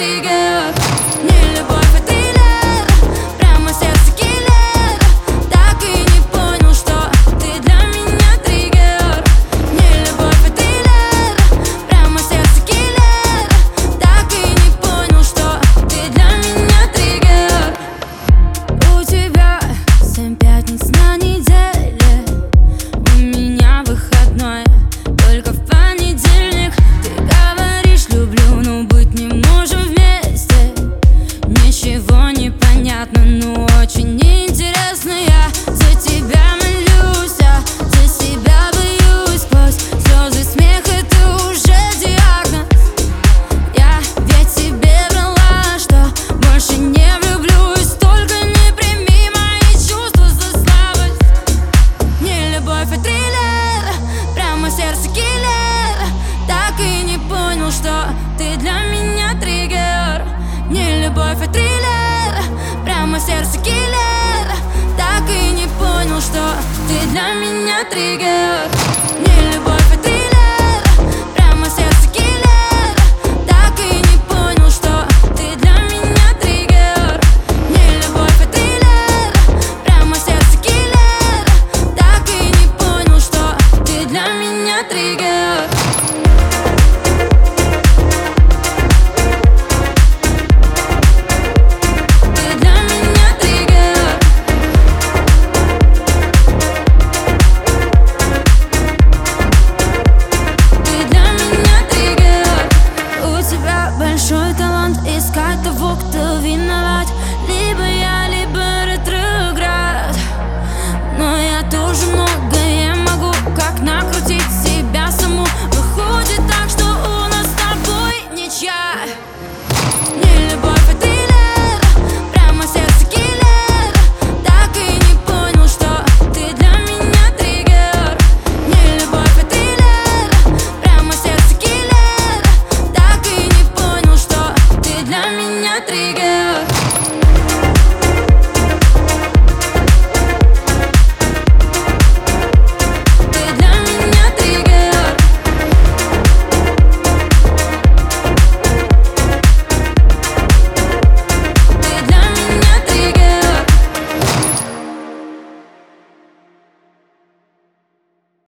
для меня очень интересно для меня триггер Bóg to winna